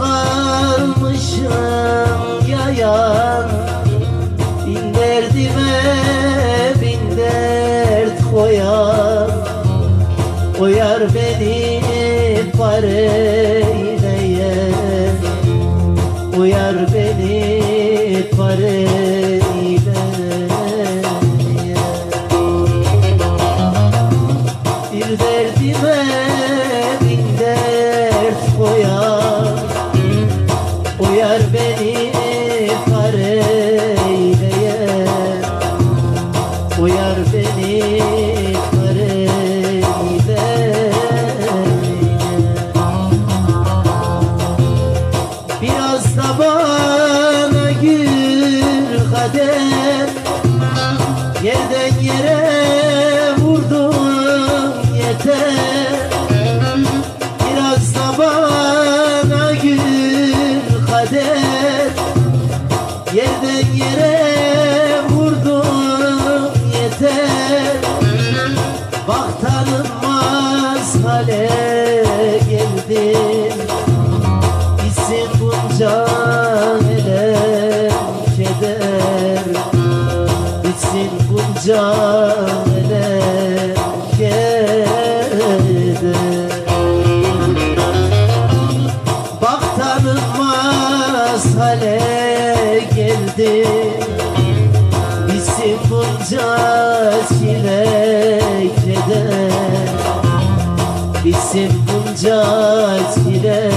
almışım yayan. Bin derdime bin dert koyan. O yar beni pareyleye dert koyan geldi. Bitsin bunca çile keder Bitsin bunca çile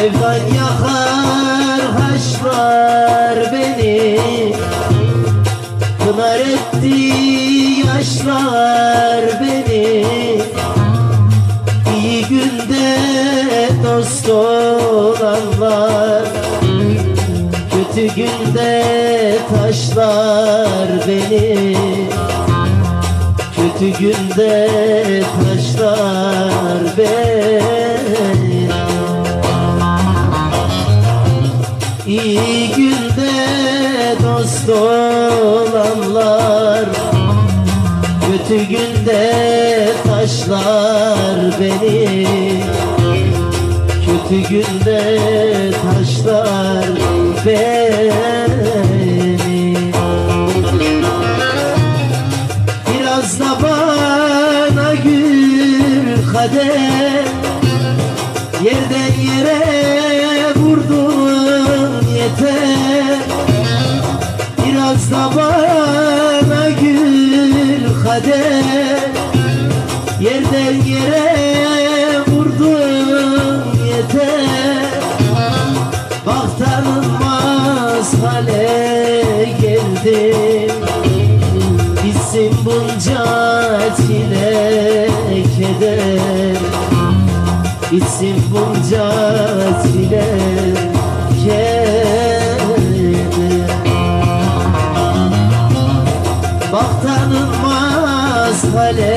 Sevdan yakar haşlar beni. Pınar etti yaşlar beni. İyi günde dost olanlar Kötü günde taşlar beni. Kötü günde taşlar beni dost olanlar. Kötü günde taşlar beni. Kötü günde taşlar beni. Biraz da bana gül kader Yerden yere kader Yerden yere vurdun yeter. Bak tanınmaz hale geldim. Bitsin bunca çile keder Bitsin bunca çile tanınmaz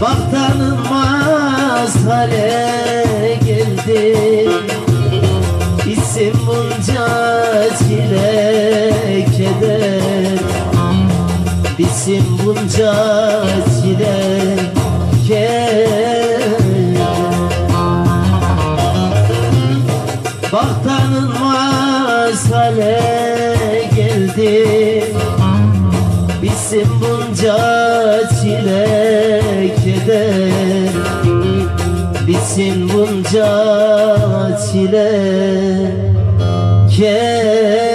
Bak tanınmaz hale geldi İsim bunca çile keder. Bizim bunca çile keder. Bak tanınmaz hale geldi Bizim bunca çile keder Bizim bunca çile. Keder